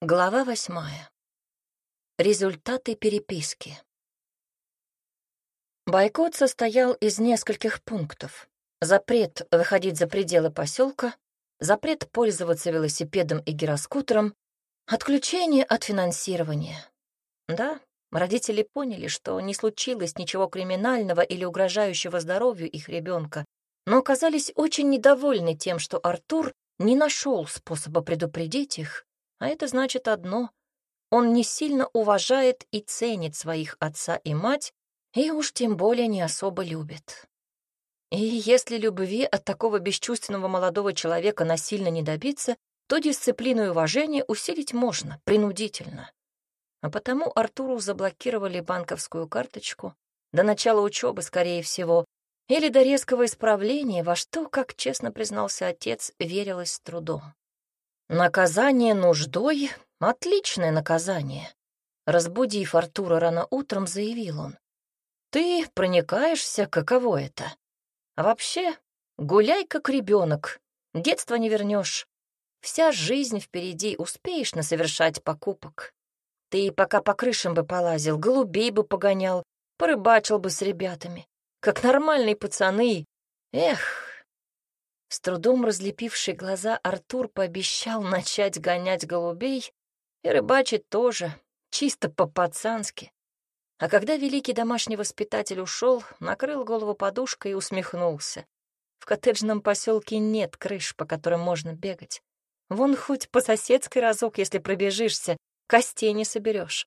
Глава восьмая. Результаты переписки. Бойкот состоял из нескольких пунктов. Запрет выходить за пределы поселка, запрет пользоваться велосипедом и гироскутером, отключение от финансирования. Да, родители поняли, что не случилось ничего криминального или угрожающего здоровью их ребенка, но оказались очень недовольны тем, что Артур не нашел способа предупредить их а это значит одно — он не сильно уважает и ценит своих отца и мать, и уж тем более не особо любит. И если любви от такого бесчувственного молодого человека насильно не добиться, то дисциплину и уважение усилить можно, принудительно. А потому Артуру заблокировали банковскую карточку до начала учебы, скорее всего, или до резкого исправления, во что, как честно признался отец, верилось с трудом. Наказание нуждой — отличное наказание. Разбудив Артура рано утром, заявил он. Ты проникаешься, каково это. А вообще, гуляй как ребенок, детство не вернешь. Вся жизнь впереди, успеешь насовершать покупок. Ты пока по крышам бы полазил, голубей бы погонял, порыбачил бы с ребятами. Как нормальные пацаны. Эх, с трудом разлепивший глаза, Артур пообещал начать гонять голубей и рыбачить тоже, чисто по-пацански. А когда великий домашний воспитатель ушел, накрыл голову подушкой и усмехнулся. В коттеджном поселке нет крыш, по которым можно бегать. Вон хоть по соседской разок, если пробежишься, костей не соберешь.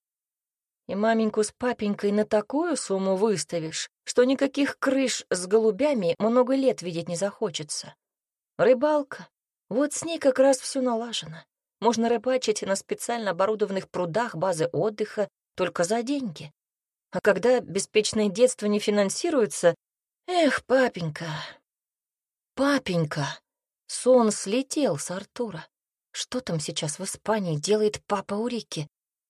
И маменьку с папенькой на такую сумму выставишь, что никаких крыш с голубями много лет видеть не захочется. Рыбалка. Вот с ней как раз все налажено. Можно рыбачить на специально оборудованных прудах базы отдыха только за деньги. А когда беспечное детство не финансируется... Эх, папенька... Папенька! Сон слетел с Артура. Что там сейчас в Испании делает папа Урики?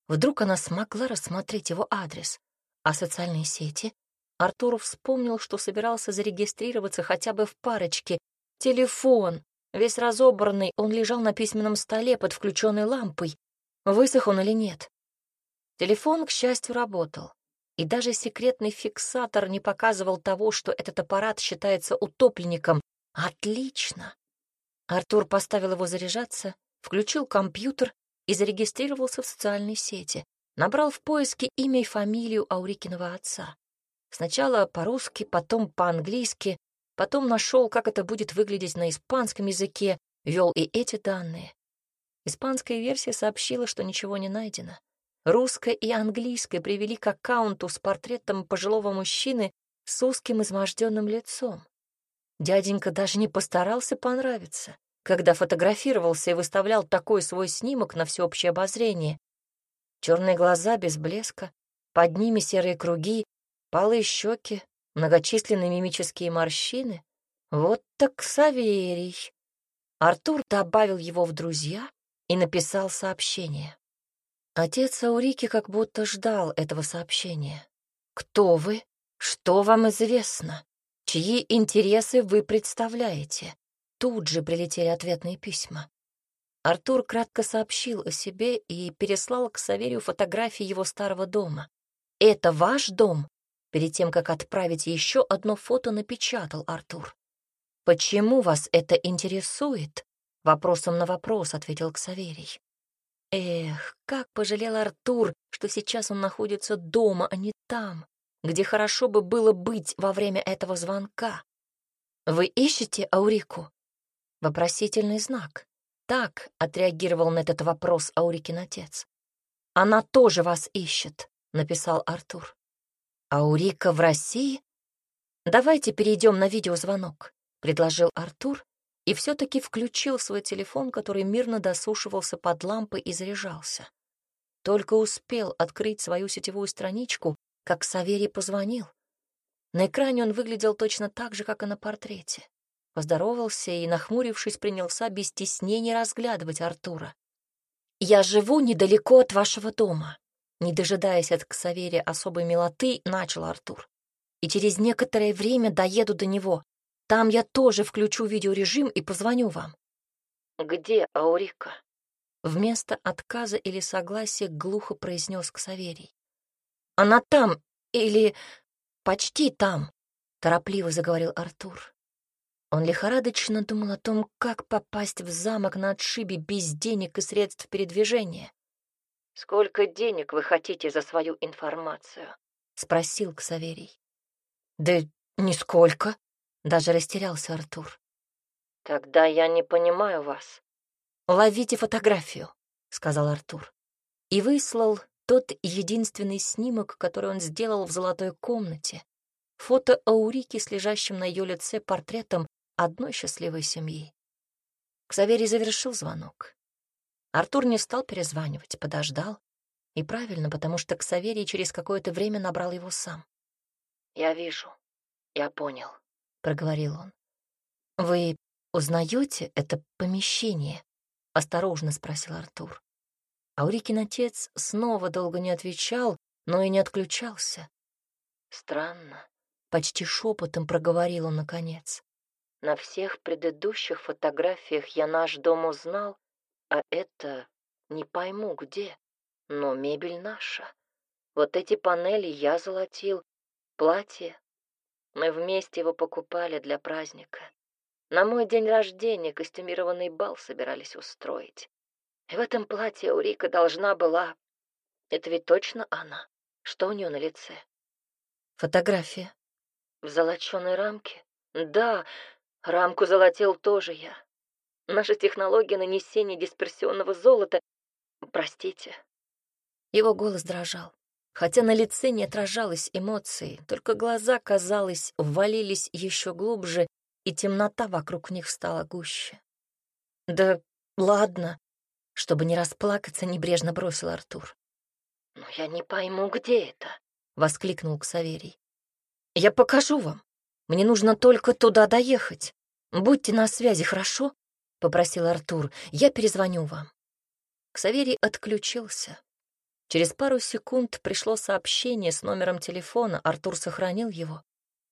Вдруг она смогла рассмотреть его адрес. А социальные сети? Артур вспомнил, что собирался зарегистрироваться хотя бы в парочке Телефон. Весь разобранный, он лежал на письменном столе под включенной лампой. Высох он или нет? Телефон, к счастью, работал. И даже секретный фиксатор не показывал того, что этот аппарат считается утопленником. Отлично! Артур поставил его заряжаться, включил компьютер и зарегистрировался в социальной сети. Набрал в поиске имя и фамилию Аурикиного отца. Сначала по-русски, потом по-английски, Потом нашел, как это будет выглядеть на испанском языке, вел и эти данные. Испанская версия сообщила, что ничего не найдено. Русская и английская привели к аккаунту с портретом пожилого мужчины с узким изможденным лицом. Дяденька даже не постарался понравиться, когда фотографировался и выставлял такой свой снимок на всеобщее обозрение. Черные глаза без блеска, под ними серые круги, палые щеки, многочисленные мимические морщины. Вот так Саверий. Артур добавил его в друзья и написал сообщение. Отец Аурики как будто ждал этого сообщения. «Кто вы? Что вам известно? Чьи интересы вы представляете?» Тут же прилетели ответные письма. Артур кратко сообщил о себе и переслал к Саверию фотографии его старого дома. «Это ваш дом?» Перед тем, как отправить еще одно фото, напечатал Артур. «Почему вас это интересует?» Вопросом на вопрос ответил Ксаверий. Эх, как пожалел Артур, что сейчас он находится дома, а не там, где хорошо бы было быть во время этого звонка. «Вы ищете Аурику?» Вопросительный знак. Так отреагировал на этот вопрос Аурикин отец. «Она тоже вас ищет», — написал Артур. «Аурика в России?» «Давайте перейдем на видеозвонок», — предложил Артур и все-таки включил свой телефон, который мирно досушивался под лампой и заряжался. Только успел открыть свою сетевую страничку, как Саверий позвонил. На экране он выглядел точно так же, как и на портрете. Поздоровался и, нахмурившись, принялся без стеснения разглядывать Артура. «Я живу недалеко от вашего дома. Не дожидаясь от Ксаверия особой милоты, начал Артур. И через некоторое время доеду до него. Там я тоже включу видеорежим и позвоню вам. Где Аурика? Вместо отказа или согласия глухо произнес Ксаверий. «Она там или почти там», — торопливо заговорил Артур. Он лихорадочно думал о том, как попасть в замок на отшибе без денег и средств передвижения. «Сколько денег вы хотите за свою информацию?» — спросил Ксаверий. «Да нисколько», — даже растерялся Артур. «Тогда я не понимаю вас». «Ловите фотографию», — сказал Артур. И выслал тот единственный снимок, который он сделал в золотой комнате. Фото Аурики с лежащим на ее лице портретом одной счастливой семьи. Ксаверий завершил звонок. Артур не стал перезванивать, подождал. И правильно, потому что Ксаверий через какое-то время набрал его сам. «Я вижу, я понял», — проговорил он. «Вы узнаете это помещение?» — осторожно спросил Артур. Аурикин отец снова долго не отвечал, но и не отключался. «Странно», — почти шепотом проговорил он наконец. «На всех предыдущих фотографиях я наш дом узнал, а это не пойму где, но мебель наша. Вот эти панели я золотил, платье. Мы вместе его покупали для праздника. На мой день рождения костюмированный бал собирались устроить. И в этом платье Урика должна была... Это ведь точно она? Что у нее на лице? Фотография. В золоченой рамке? Да, рамку золотил тоже я. Наша технология нанесения дисперсионного золота... Простите. Его голос дрожал. Хотя на лице не отражалось эмоций, только глаза, казалось, ввалились еще глубже и темнота вокруг них стала гуще. «Да ладно», — чтобы не расплакаться, небрежно бросил Артур. «Но я не пойму, где это», — воскликнул Ксаверий. «Я покажу вам. Мне нужно только туда доехать. Будьте на связи, хорошо?» — попросил Артур. «Я перезвоню вам». Ксаверий отключился. Через пару секунд пришло сообщение с номером телефона, Артур сохранил его.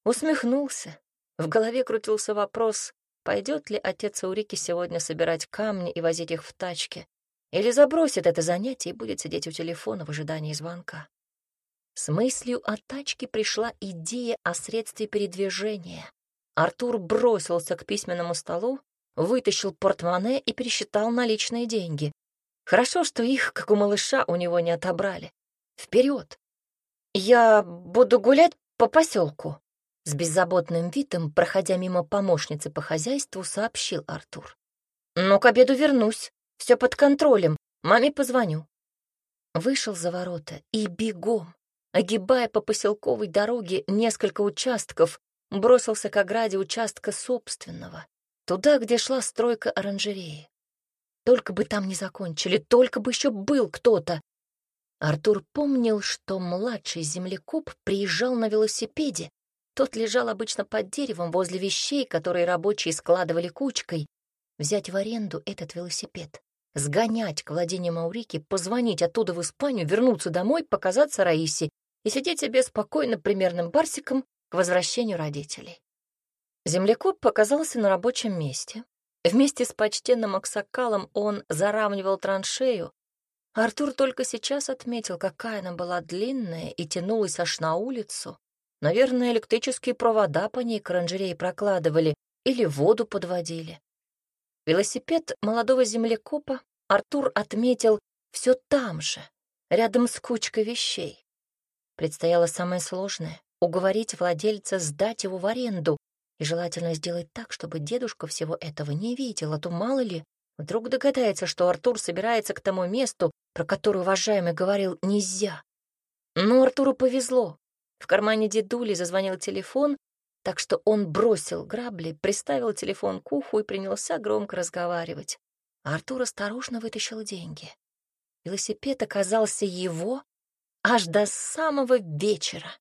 Усмехнулся. В голове крутился вопрос, пойдет ли отец Аурики сегодня собирать камни и возить их в тачке, или забросит это занятие и будет сидеть у телефона в ожидании звонка. С мыслью о тачке пришла идея о средстве передвижения. Артур бросился к письменному столу, вытащил портмоне и пересчитал наличные деньги. Хорошо, что их, как у малыша, у него не отобрали. Вперед! Я буду гулять по поселку, с беззаботным видом, проходя мимо помощницы по хозяйству, сообщил Артур. «Но к обеду вернусь. Все под контролем. Маме позвоню». Вышел за ворота и бегом, огибая по поселковой дороге несколько участков, бросился к ограде участка собственного, туда, где шла стройка оранжереи. Только бы там не закончили, только бы еще был кто-то. Артур помнил, что младший землекоп приезжал на велосипеде тот лежал обычно под деревом возле вещей, которые рабочие складывали кучкой. Взять в аренду этот велосипед, сгонять к владению Маурики, позвонить оттуда в Испанию, вернуться домой, показаться Раисе и сидеть себе спокойно примерным барсиком к возвращению родителей. Землекоп показался на рабочем месте. Вместе с почтенным Аксакалом он заравнивал траншею. Артур только сейчас отметил, какая она была длинная и тянулась аж на улицу. Наверное, электрические провода по ней к прокладывали или воду подводили. Велосипед молодого землекопа Артур отметил все там же, рядом с кучкой вещей. Предстояло самое сложное — уговорить владельца сдать его в аренду и желательно сделать так, чтобы дедушка всего этого не видел, а то мало ли, вдруг догадается, что Артур собирается к тому месту, про которое уважаемый говорил «нельзя». Но Артуру повезло. В кармане дедули зазвонил телефон, так что он бросил грабли, приставил телефон к уху и принялся громко разговаривать. А Артур осторожно вытащил деньги. Велосипед оказался его аж до самого вечера.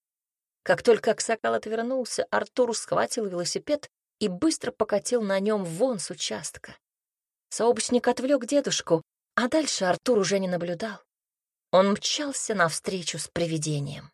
Как только Аксакал отвернулся, Артур схватил велосипед и быстро покатил на нем вон с участка. Сообщник отвлек дедушку, а дальше Артур уже не наблюдал. Он мчался навстречу с привидением.